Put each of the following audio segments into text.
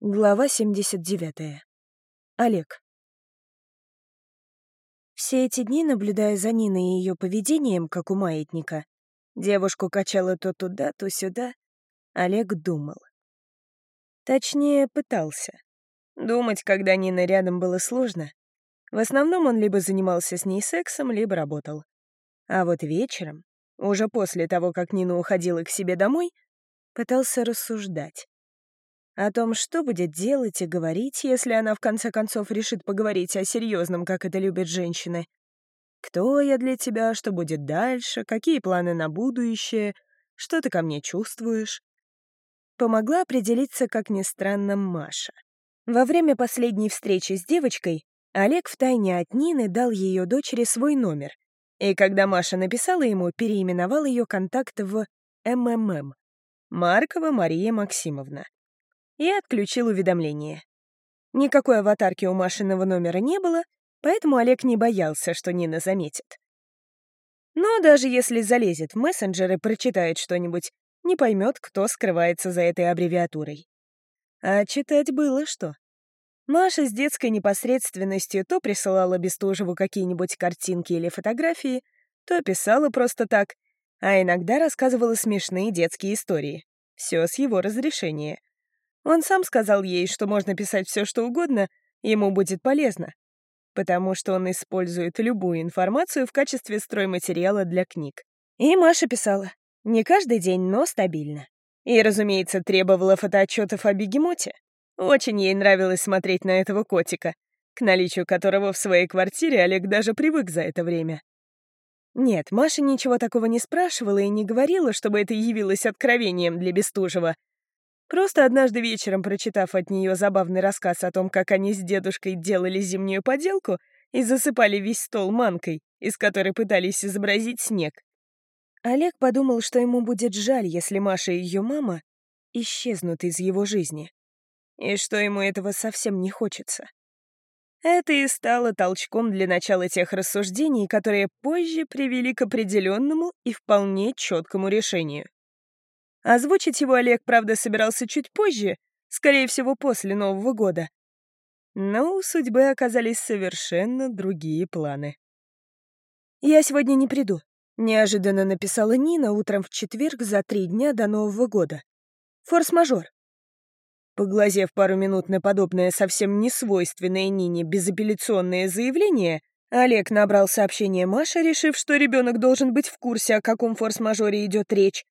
Глава 79. Олег. Все эти дни, наблюдая за Ниной и ее поведением, как у маятника, девушку качало то туда, то сюда, Олег думал. Точнее, пытался. Думать, когда Нина рядом, было сложно. В основном он либо занимался с ней сексом, либо работал. А вот вечером, уже после того, как Нина уходила к себе домой, пытался рассуждать. О том, что будет делать и говорить, если она в конце концов решит поговорить о серьезном, как это любят женщины. Кто я для тебя, что будет дальше, какие планы на будущее, что ты ко мне чувствуешь. Помогла определиться, как ни странно, Маша. Во время последней встречи с девочкой Олег втайне от Нины дал ее дочери свой номер. И когда Маша написала ему, переименовал ее контакт в МММ. Маркова Мария Максимовна и отключил уведомление. Никакой аватарки у Машиного номера не было, поэтому Олег не боялся, что Нина заметит. Но даже если залезет в мессенджер и прочитает что-нибудь, не поймет, кто скрывается за этой аббревиатурой. А читать было что? Маша с детской непосредственностью то присылала Бестужеву какие-нибудь картинки или фотографии, то писала просто так, а иногда рассказывала смешные детские истории. Все с его разрешения. Он сам сказал ей, что можно писать все, что угодно, ему будет полезно, потому что он использует любую информацию в качестве стройматериала для книг. И Маша писала. Не каждый день, но стабильно. И, разумеется, требовала фотоотчетов о бегемоте. Очень ей нравилось смотреть на этого котика, к наличию которого в своей квартире Олег даже привык за это время. Нет, Маша ничего такого не спрашивала и не говорила, чтобы это явилось откровением для Бестужева, Просто однажды вечером, прочитав от нее забавный рассказ о том, как они с дедушкой делали зимнюю поделку и засыпали весь стол манкой, из которой пытались изобразить снег, Олег подумал, что ему будет жаль, если Маша и ее мама исчезнут из его жизни, и что ему этого совсем не хочется. Это и стало толчком для начала тех рассуждений, которые позже привели к определенному и вполне четкому решению. Озвучить его Олег, правда, собирался чуть позже, скорее всего, после Нового года. Но у судьбы оказались совершенно другие планы. «Я сегодня не приду», — неожиданно написала Нина утром в четверг за три дня до Нового года. «Форс-мажор». Поглазев пару минут на подобное совсем несвойственное Нине безапелляционное заявление, Олег набрал сообщение Маше, решив, что ребенок должен быть в курсе, о каком форс-мажоре идет речь,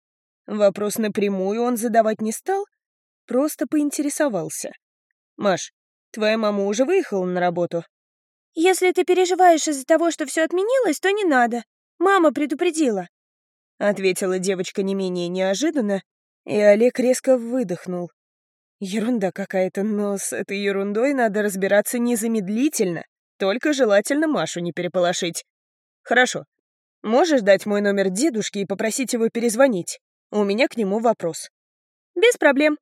Вопрос напрямую он задавать не стал, просто поинтересовался. «Маш, твоя мама уже выехала на работу?» «Если ты переживаешь из-за того, что все отменилось, то не надо. Мама предупредила», — ответила девочка не менее неожиданно, и Олег резко выдохнул. Ерунда какая-то, но с этой ерундой надо разбираться незамедлительно, только желательно Машу не переполошить. Хорошо. Можешь дать мой номер дедушке и попросить его перезвонить? У меня к нему вопрос. Без проблем.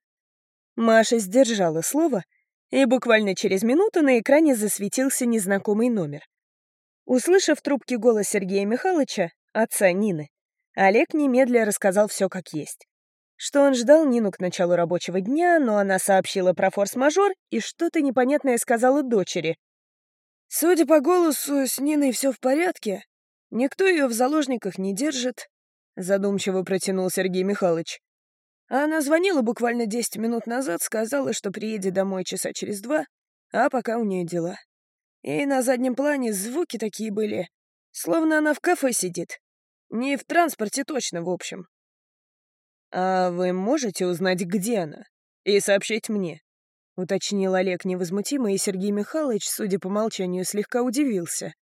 Маша сдержала слово, и буквально через минуту на экране засветился незнакомый номер. Услышав в трубке голос Сергея Михайловича, отца Нины, Олег немедля рассказал все как есть. Что он ждал Нину к началу рабочего дня, но она сообщила про форс-мажор и что-то непонятное сказала дочери. Судя по голосу, с Ниной все в порядке. Никто ее в заложниках не держит, задумчиво протянул Сергей Михайлович. Она звонила буквально десять минут назад, сказала, что приедет домой часа через два, а пока у нее дела. И на заднем плане звуки такие были, словно она в кафе сидит. Не в транспорте точно, в общем. «А вы можете узнать, где она? И сообщить мне?» — уточнил Олег невозмутимо, и Сергей Михайлович, судя по молчанию, слегка удивился.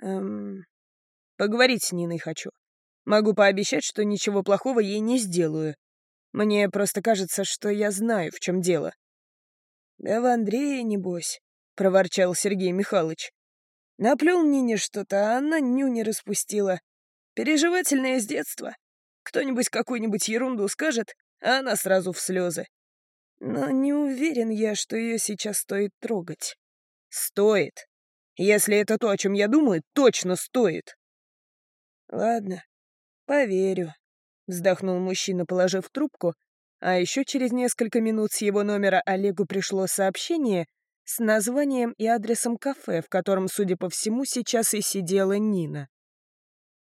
«Эм... Поговорить с Ниной хочу. Могу пообещать, что ничего плохого ей не сделаю. Мне просто кажется, что я знаю, в чем дело». «Да в Андрея, небось», — проворчал Сергей Михайлович. Наплел Нине что-то, а она ню не распустила. Переживательная с детства. Кто-нибудь какую-нибудь ерунду скажет, а она сразу в слезы. Но не уверен я, что ее сейчас стоит трогать. Стоит. Если это то, о чем я думаю, точно стоит. Ладно, «Поверю», — вздохнул мужчина, положив трубку, А еще через несколько минут с его номера Олегу пришло сообщение с названием и адресом кафе, в котором, судя по всему, сейчас и сидела Нина.